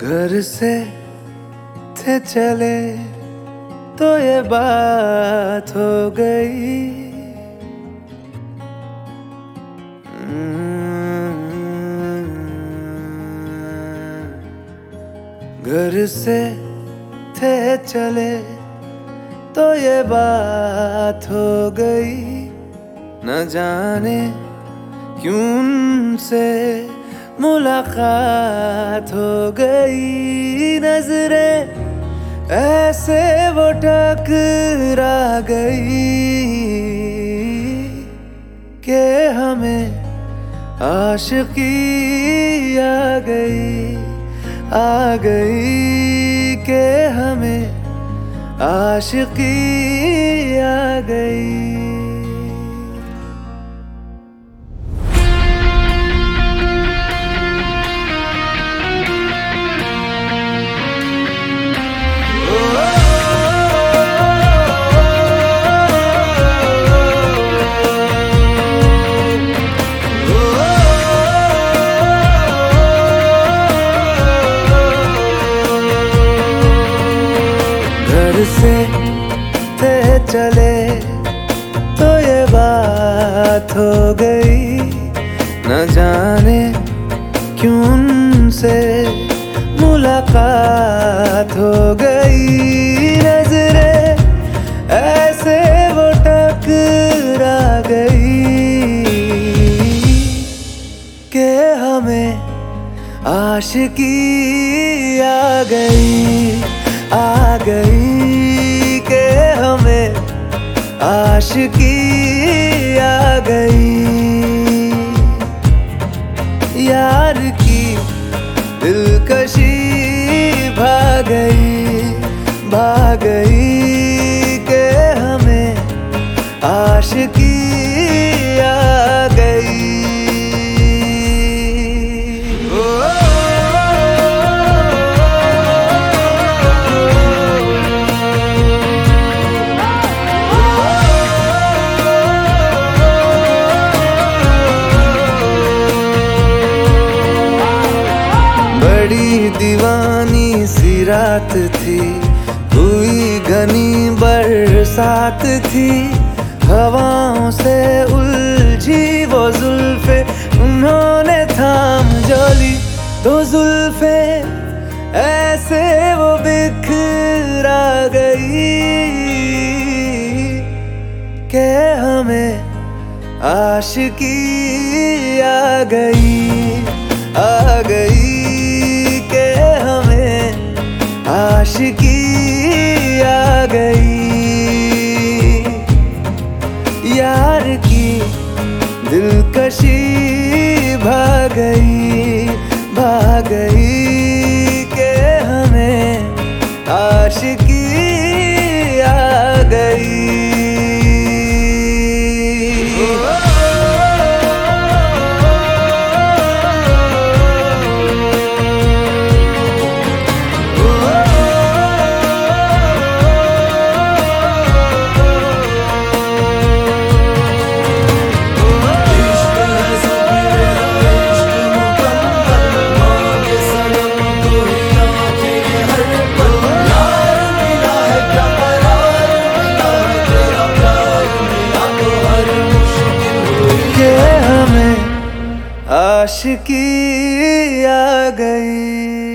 घर से थे चले तो ये बात हो गई। घर से थे चले तो ये बात हो गई। न जाने क्यों से मुलाकात हो गई नज़रें, ऐसे वो टकरा गई के हमें आशिकी आ गई आ गई के हमें आशिकी आ गई। से थे चले तो ये बात हो गई। न जाने क्यों से मुलाकात हो गई। नजरे ऐसे वो टकरा गई के हमें आशिकी आ गई। आशिकी आ गई। यार की दिलकशी भाग गई भाग गई के हमें आशिकी बड़ी दीवानी सी रात थी। हुई घनी बरसात थी। हवाओं से उलझी वो जुल्फे, उन्होंने थाम जोली। दो जुल्फे ऐसे वो बिखरा गई के हमें आशिकी आ गई आ गई। आशिकी आ गई। यार की दिलकशी भाग गई भाग गई के हमें आशिकी आशिकी आ गई।